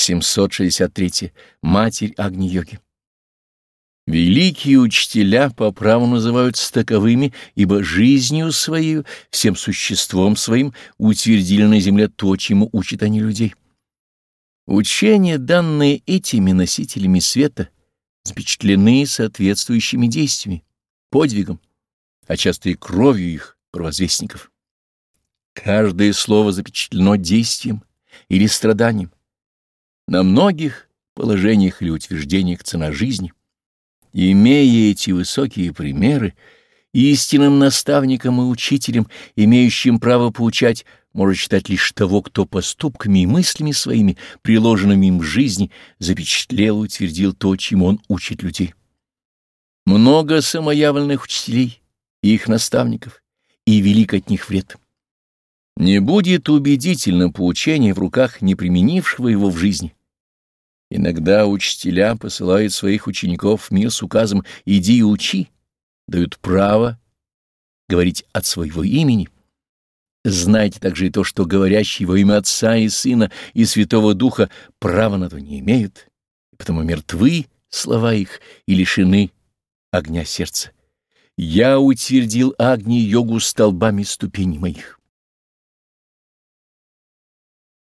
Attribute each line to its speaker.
Speaker 1: 763. Матерь Агни-йоги. Великие учителя по праву называются таковыми, ибо жизнью своей, всем существом своим утвердили на земле то, чему учат они людей. Учения, данные этими носителями света, запечатлены соответствующими действиями, подвигом, а часто и кровью их провозвестников. Каждое слово запечатлено действием или страданием. На многих положениях или утверждениях цена жизни. Имея эти высокие примеры, истинным наставником и учителем, имеющим право поучать, может считать лишь того, кто поступками и мыслями своими, приложенными им в жизни, запечатлел и утвердил то, чему он учит людей. Много самоявленных учителей и их наставников, и велик от них вред. Не будет убедительно поучение в руках не применившего его в жизни, Иногда учителя посылают своих учеников в мир с указом «иди и учи», дают право говорить от своего имени. Знайте также и то, что говорящие во имя Отца и Сына и Святого Духа права на то не имеют, потому мертвы слова их и лишены огня сердца. Я утвердил Агни-йогу столбами ступеней моих.